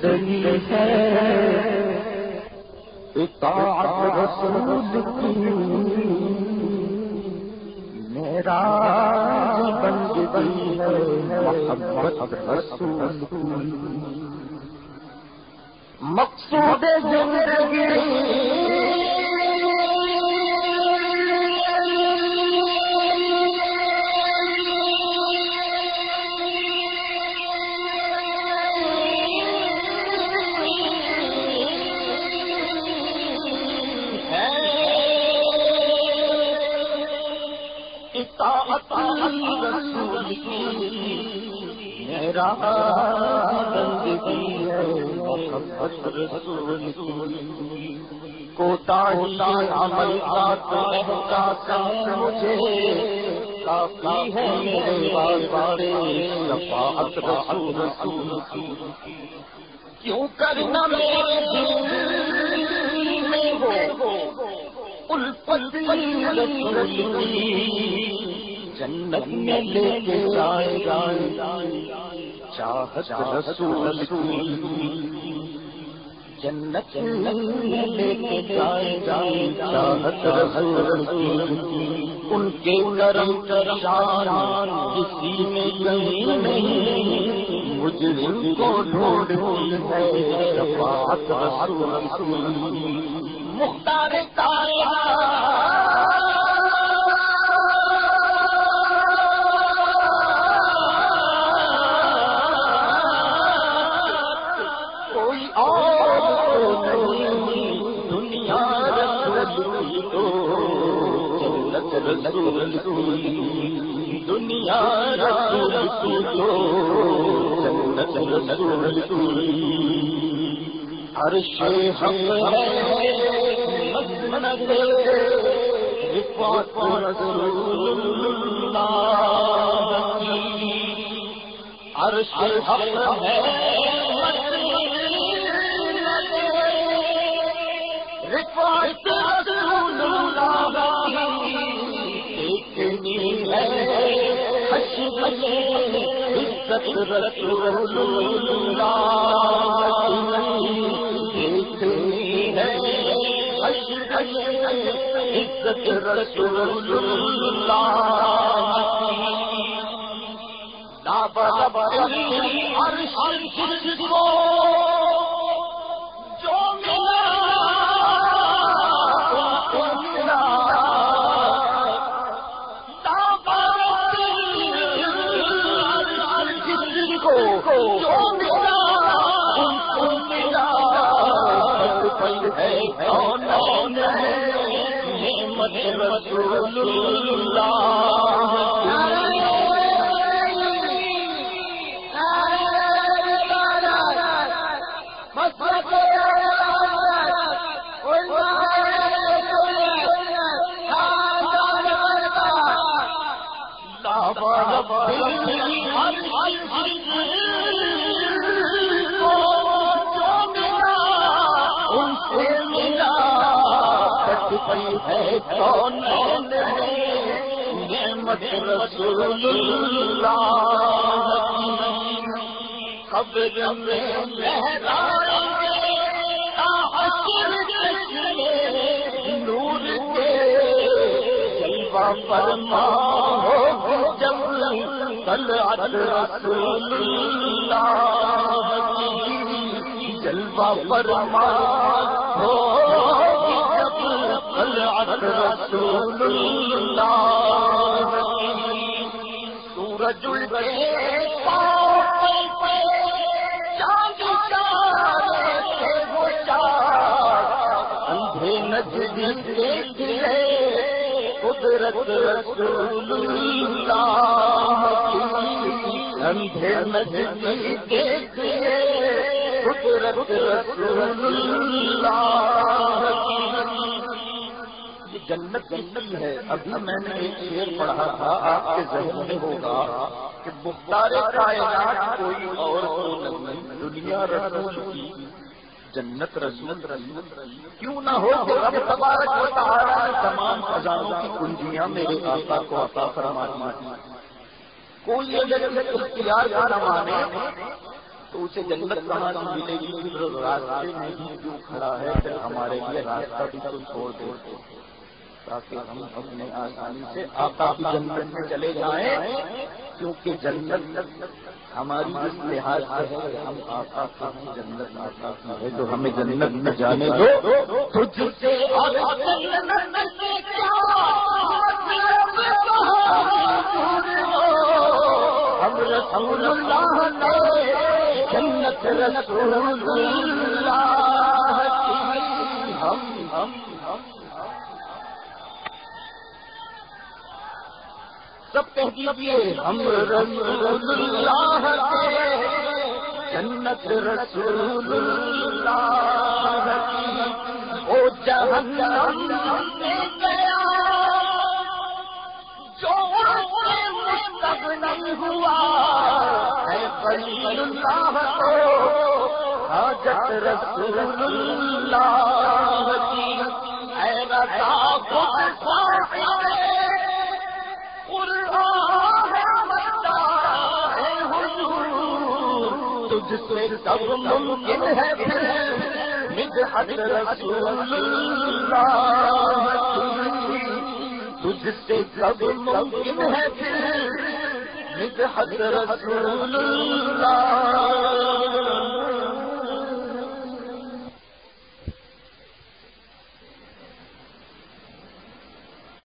زندگی ہے۔ اطاعت رسول کی۔ میرا بندگی ہے محبت رسول کی۔ مقصود زندگی۔ میرا بندگی ہے محبت رسول کوتا عمل کا مجھے کافی ہے میرے بارے شفاعت رسول رسول کیوں کرنا میرے دل میں ہو الفت رسول جنت میں لے کے جائے جائے چاہت رسول کی۔ جنت میں لے کے جائے جائے چاہت رسول کی۔ ان کے کرم کرشان کسی میں کہیں نہیں۔ مجرم کو ڈھونڈ ہے؟ شفاعت رسول مختار کائنات دنیا ہر شے ہم ہر شے ہم ہے رسول اللہ محمد رسول اللہ۔ ہے کون نعمت رسول اللہ خبر میں نور کے جلوہ فرما ہو جب کل رسول اللہ جلوہ فرما ہو۔ طلعت رسول اللہ سورج اندھے قدرت رسول اللہ اندھے نجدی دیکھ قدرت رسول اللہ۔ جنت جنت ہے۔ ابھی میں نے ایک شیر پڑھا تھا، آپ کے ذہن میں ہوگا کہ مختار کائنات کوئی اور دنیا رسول کی، جنت رسول رسول کیوں نہ ہو رب تبارک و تعالی نے تمام خزانوں کی کنجیاں میرے آقا کو عطا فرما دی کوئی اگر اختیار کا نہ مانے، تو اسے جنت کہاں سے ملے گی؟ راستے میں ہی کیوں کھڑا ہے، پھر ہمارے لیے راستہ بھی تو چھوڑ دے تاکہ ہم اپنے آسانی سے آقا کی جنت میں چلے جائیں، کیونکہ جنت ہماری جس لحاظ سے ہے ہم آقا کی جنت آقا کی ہے، جو ہمیں جنت میں جانے دو۔ تجھ سے ہم رسول اللہ جنت رسول اللہ ہم ہم سب کہہ دیجیے ہم رسول اللہ جنت رسول اللہ او جہنم میں گیا۔ جو نہیں ہوا ہے خلیل اللہ کو حاجت رسول اللہ۔ کی اے رضا خود تجھ سے سب ممکن ہے مدحت رسول اللہ تجھ سے سب ممکن ہے مدحت رسول اللہ۔